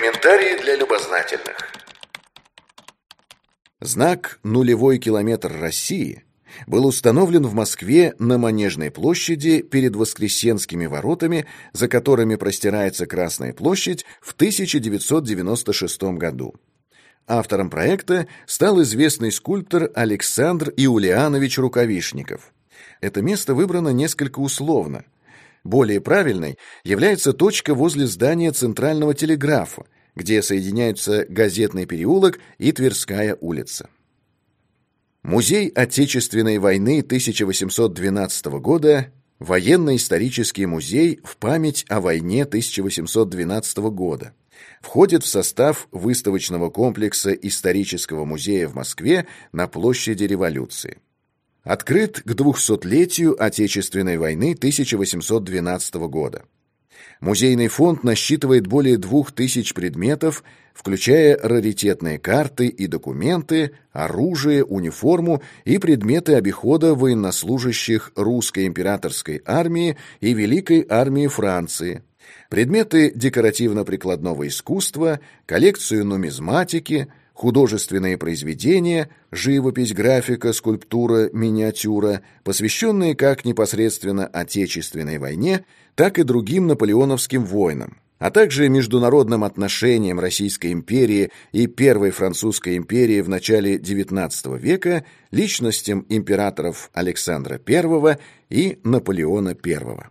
Комментарии для любознательных. Знак «Нулевой километр России» был установлен в Москве на Манежной площади перед Воскресенскими воротами, за которыми простирается Красная площадь, в 1996 году. Автором проекта стал известный скульптор Александр Иулианович Рукавишников. Это место выбрано несколько условно. Более правильной является точка возле здания Центрального телеграфа, где соединяются Газетный переулок и Тверская улица. Музей Отечественной войны 1812 года Военно-исторический музей в память о войне 1812 года. Входит в состав выставочного комплекса Исторического музея в Москве на площади Революции. Открыт к 200-летию Отечественной войны 1812 года. Музейный фонд насчитывает более двух тысяч предметов, включая раритетные карты и документы, оружие, униформу и предметы обихода военнослужащих русской императорской армии и Великой армии Франции, предметы декоративно-прикладного искусства, коллекцию нумизматики, художественные произведения, живопись, графика, скульптура, миниатюра, посвященные как непосредственно Отечественной войне, так и другим наполеоновским войнам, а также международным отношениям Российской империи и Первой Французской империи в начале XIX века, личностям императоров Александра I и Наполеона I.